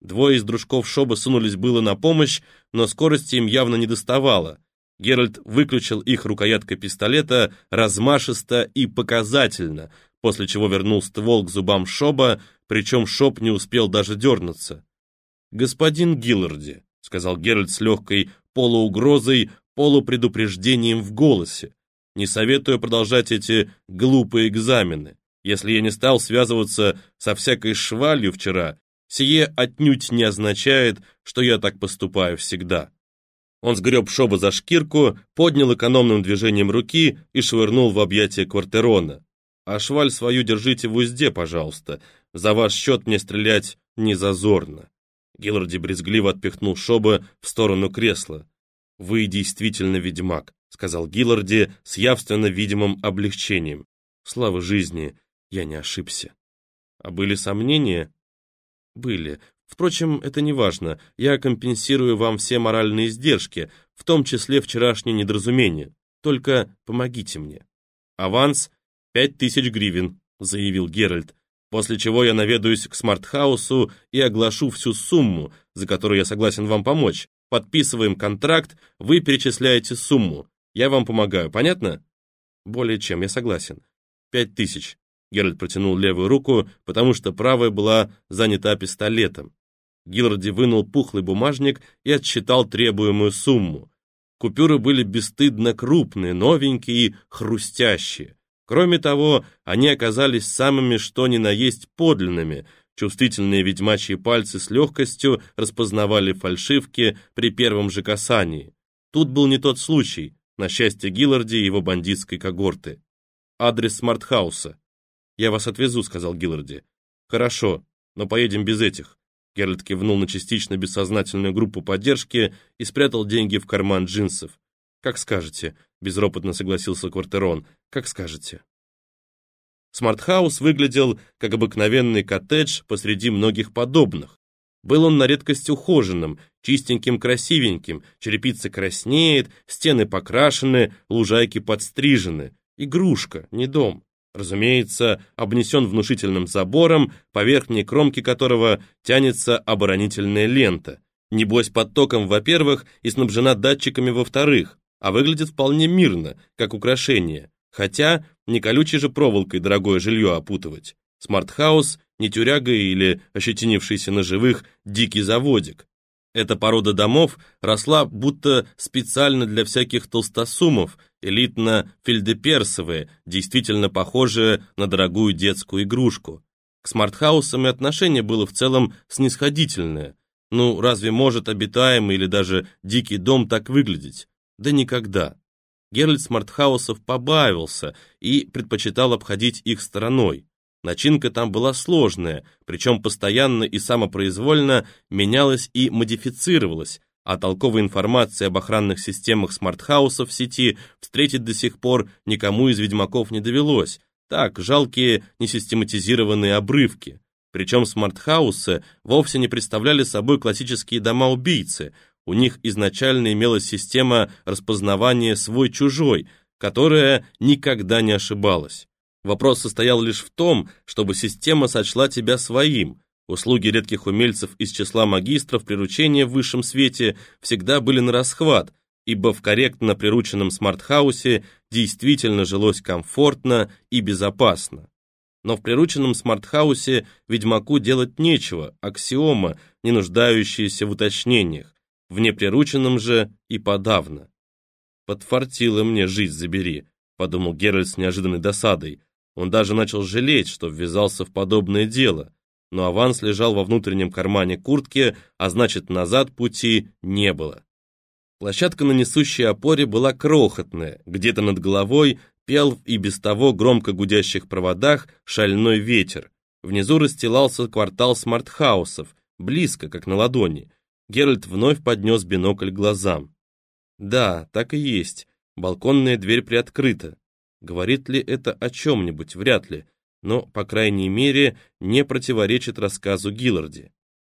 Двое из дружков Шоба сунулись было на помощь, но скорости им явно не доставало. Геральт выключил их рукояткой пистолета размашисто и показательно, после чего вернул ствол к зубам Шоба, причем Шоб не успел даже дернуться. «Господин Гилларди», — сказал Геральт с легкой полуугрозой, полупредупреждением в голосе, «не советую продолжать эти глупые экзамены. Если я не стал связываться со всякой швалью вчера, сие отнюдь не означает, что я так поступаю всегда». Он сгреб Шоба за шкирку, поднял экономным движением руки и швырнул в объятия Квартерона. «А шваль свою держите в узде, пожалуйста. За ваш счет мне стрелять не зазорно». Гилларди брезгливо отпихнул Шоба в сторону кресла. «Вы действительно ведьмак», — сказал Гилларди с явственно видимым облегчением. «Слава жизни, я не ошибся». «А были сомнения?» «Были. Впрочем, это не важно. Я компенсирую вам все моральные издержки, в том числе вчерашнее недоразумение. Только помогите мне. Аванс — пять тысяч гривен, заявил Геральт, после чего я наведаюсь к смартхаусу и оглашу всю сумму, за которую я согласен вам помочь. Подписываем контракт, вы перечисляете сумму. Я вам помогаю, понятно? Более чем, я согласен. Пять тысяч. Геральт протянул левую руку, потому что правая была занята пистолетом. Гилларди вынул пухлый бумажник и отсчитал требуемую сумму. Купюры были бесстыдно крупные, новенькие и хрустящие. Кроме того, они оказались самыми что ни на есть подлинными. Чувствительные ведьмачьи пальцы с легкостью распознавали фальшивки при первом же касании. Тут был не тот случай, на счастье Гилларди и его бандитской когорты. Адрес смартхауса. «Я вас отвезу», — сказал Гилларди. «Хорошо, но поедем без этих. Геральт кивнул на частично бессознательную группу поддержки и спрятал деньги в карман джинсов. «Как скажете», — безропотно согласился Квартерон, — «как скажете». Смартхаус выглядел как обыкновенный коттедж посреди многих подобных. Был он на редкость ухоженным, чистеньким, красивеньким, черепица краснеет, стены покрашены, лужайки подстрижены. Игрушка, не дом разумеется, обнесен внушительным забором, по верхней кромке которого тянется оборонительная лента. Небось под током, во-первых, и снабжена датчиками, во-вторых, а выглядит вполне мирно, как украшение. Хотя не колючей же проволокой дорогое жилье опутывать. Смартхаус не тюряга или ощетинившийся на живых дикий заводик. Эта порода домов росла будто специально для всяких толстосумов, элитно-фельдеперсовые, действительно похожие на дорогую детскую игрушку. К смартхаусам и отношение было в целом снисходительное. Ну, разве может обитаемый или даже дикий дом так выглядеть? Да никогда. Геральт смартхаусов побаивался и предпочитал обходить их стороной. Начинка там была сложная, причем постоянно и самопроизвольно менялась и модифицировалась, а толковой информации об охранных системах смартхаусов в сети встретить до сих пор никому из ведьмаков не довелось. Так, жалкие несистематизированные обрывки. Причем смартхаусы вовсе не представляли собой классические дома-убийцы. У них изначально имелась система распознавания свой-чужой, которая никогда не ошибалась. Вопрос состоял лишь в том, чтобы система сочла тебя своим. Услуги редких умельцев из числа магистров приручения в высшем свете всегда были нарасхват, ибо в корректно прирученном смартхаусе действительно жилось комфортно и безопасно. Но в прирученном смартхаусе ведьмаку делать нечего, аксиома, не нуждающаяся в уточнениях, в неприрученном же и подавно. «Подфартило мне жизнь забери», — подумал Геральт с неожиданной досадой, он даже начал жалеть, что ввязался в подобное дело, но аванс лежал во внутреннем кармане куртки, а значит, назад пути не было. Площадка на несущей опоре была крохотная, где-то над головой пел и без того громко гудящих проводах шальной ветер. Внизу расстилался квартал смартхаусов, близко, как на ладони. Геральт вновь поднес бинокль глазам. Да, так и есть, балконная дверь приоткрыта. Говорит ли это о чем-нибудь? Вряд ли. Но, по крайней мере, не противоречит рассказу Гилларди.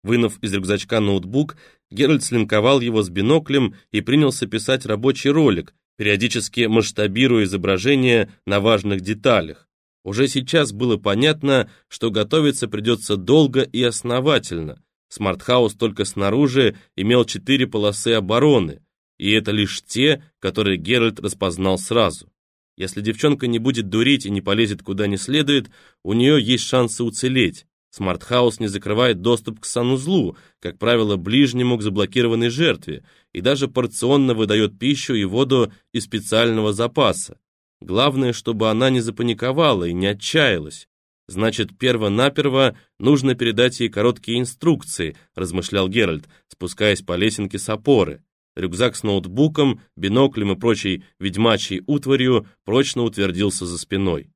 Вынув из рюкзачка ноутбук, Геральт слинковал его с биноклем и принялся писать рабочий ролик, периодически масштабируя изображение на важных деталях. Уже сейчас было понятно, что готовиться придется долго и основательно. Смартхаус только снаружи имел четыре полосы обороны, и это лишь те, которые Геральт распознал сразу. Если девчонка не будет дурить и не полезет куда не следует, у нее есть шансы уцелеть. Смартхаус не закрывает доступ к санузлу, как правило, ближнему к заблокированной жертве, и даже порционно выдает пищу и воду из специального запаса. Главное, чтобы она не запаниковала и не отчаялась. Значит, перво-наперво нужно передать ей короткие инструкции, размышлял Геральт, спускаясь по лесенке с опоры. Рюкзак с ноутбуком, биноклем и прочей ведьмачьей утварью прочно утвердился за спиной.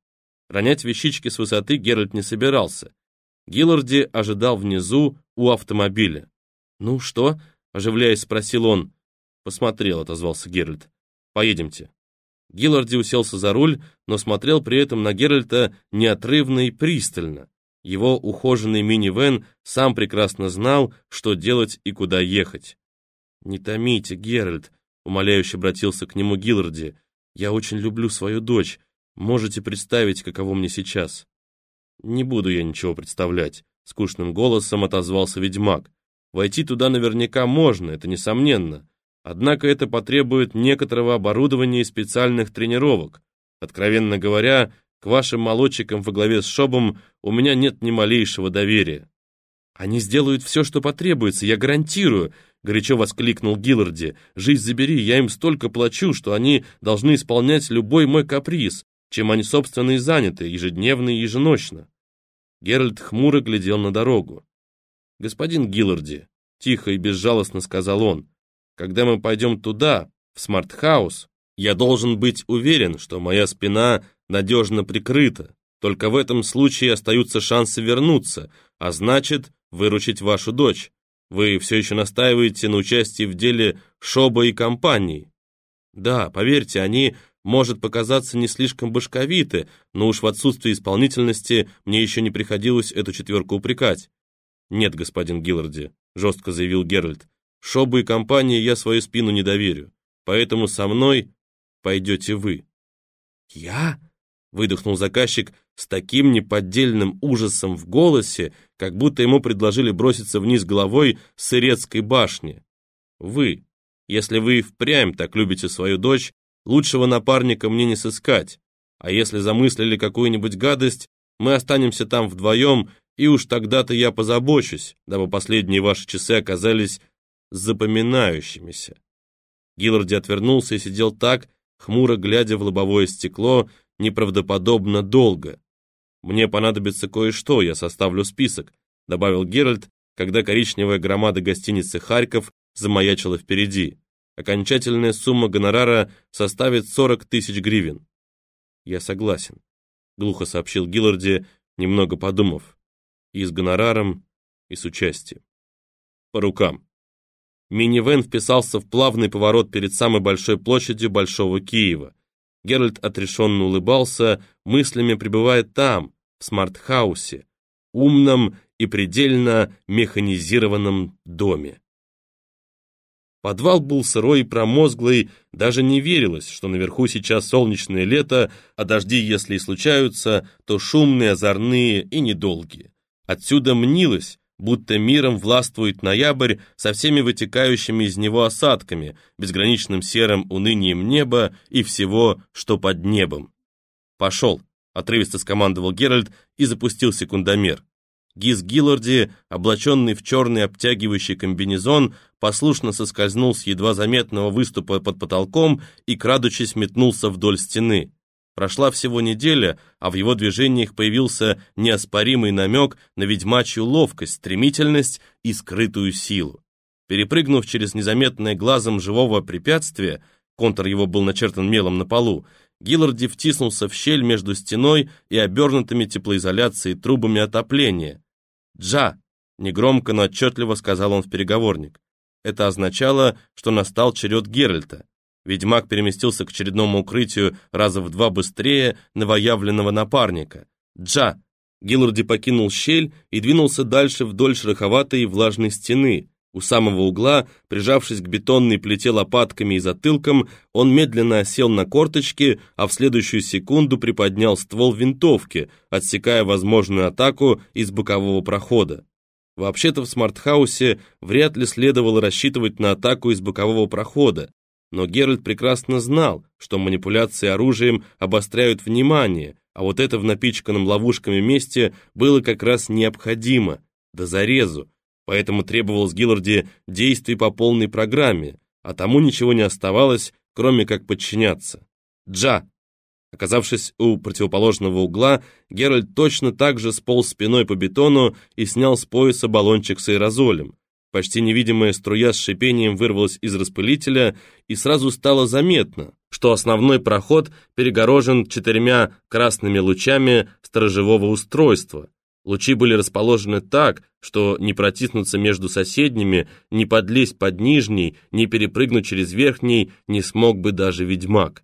Ронять вещички с высоты Геральт не собирался. Гилларди ожидал внизу у автомобиля. «Ну что?» — оживляясь, спросил он. «Посмотрел», — отозвался Геральт. «Поедемте». Гилларди уселся за руль, но смотрел при этом на Геральта неотрывно и пристально. Его ухоженный мини-вен сам прекрасно знал, что делать и куда ехать. «Не томите, Геральт», — умоляюще обратился к нему Гилларди. «Я очень люблю свою дочь. Можете представить, каково мне сейчас?» «Не буду я ничего представлять», — скучным голосом отозвался ведьмак. «Войти туда наверняка можно, это несомненно. Однако это потребует некоторого оборудования и специальных тренировок. Откровенно говоря, к вашим молодчикам во главе с Шобом у меня нет ни малейшего доверия». «Они сделают все, что потребуется, я гарантирую», горячо воскликнул Гилларди. «Жизнь забери, я им столько плачу, что они должны исполнять любой мой каприз, чем они, собственно, и заняты, ежедневно и еженочно». Геральт хмуро глядел на дорогу. «Господин Гилларди», — тихо и безжалостно сказал он, «когда мы пойдем туда, в Смартхаус, я должен быть уверен, что моя спина надежно прикрыта. Только в этом случае остаются шансы вернуться, а значит, выручить вашу дочь. Вы все еще настаиваете на участии в деле Шоба и компании. Да, поверьте, они, может показаться не слишком башковиты, но уж в отсутствии исполнительности мне еще не приходилось эту четверку упрекать. Нет, господин Гилларди, жестко заявил Геральт, Шобу и компании я свою спину не доверю, поэтому со мной пойдете вы. Я? выдохнул заказчик с таким неподдельным ужасом в голосе, как будто ему предложили броситься вниз головой с Сырецкой башни. Вы, если вы впрямь так любите свою дочь, лучшего напарника мне не сыскать, а если замыслили какую-нибудь гадость, мы останемся там вдвоем, и уж тогда-то я позабочусь, дабы последние ваши часы оказались запоминающимися. Гилларди отвернулся и сидел так, хмуро глядя в лобовое стекло, неправдоподобно долго. «Мне понадобится кое-что, я составлю список», добавил Геральт, когда коричневая громада гостиницы «Харьков» замаячила впереди. Окончательная сумма гонорара составит 40 тысяч гривен. «Я согласен», — глухо сообщил Гилларди, немного подумав. «И с гонораром, и с участием». «По рукам». Минивэн вписался в плавный поворот перед самой большой площадью Большого Киева. Геральт отрешенно улыбался, мыслями пребывая там, в смарт-хаусе, умном и предельно механизированном доме. Подвал был сырой и промозглый, даже не верилось, что наверху сейчас солнечное лето, а дожди, если и случаются, то шумные, озорные и недолгие. Отсюда мнилось, будто миром властвует ноябрь со всеми вытекающими из него осадками, безграничным серым унынием неба и всего, что под небом. «Пошел», — отрывисто скомандовал Геральт и запустил секундомер. Гиз Гилларди, облаченный в черный обтягивающий комбинезон, послушно соскользнул с едва заметного выступа под потолком и, крадучись, метнулся вдоль стены. Прошла всего неделя, а в его движениях появился неоспоримый намек на ведьмачью ловкость, стремительность и скрытую силу. Перепрыгнув через незаметное глазом живого препятствия, контур его был начертан мелом на полу, Гилларди втиснулся в щель между стеной и обернутыми теплоизоляцией трубами отопления. «Джа!» — негромко, но отчетливо сказал он в переговорник. Это означало, что настал черед Геральта. Ведьмак переместился к очередному укрытию раза в два быстрее новоявленного напарника. «Джа!» Гилларди покинул щель и двинулся дальше вдоль шероховатой и влажной стены. У самого угла, прижавшись к бетонной плите лопатками и затылком, он медленно осел на корточки, а в следующую секунду приподнял ствол винтовки, отсекая возможную атаку из бокового прохода. Вообще-то в смартхаусе вряд ли следовало рассчитывать на атаку из бокового прохода, но Геральт прекрасно знал, что манипуляции оружием обостряют внимание, а вот это в напичканном ловушками месте было как раз необходимо, до зарезу, поэтому требовалось Гилларде действий по полной программе, а тому ничего не оставалось, кроме как подчиняться. «Джа!» Оказавшись у противоположного угла, Геральт точно так же сполз спиной по бетону и снял с пояса баллончик с аэрозолем. Почти невидимая струя с шипением вырвалась из распылителя, и сразу стало заметно, что основной проход перегорожен четырьмя красными лучами сторожевого устройства. Лучи были расположены так, что не протиснуться между соседними, не подлезть под нижний, не перепрыгнуть через верхний не смог бы даже ведьмак.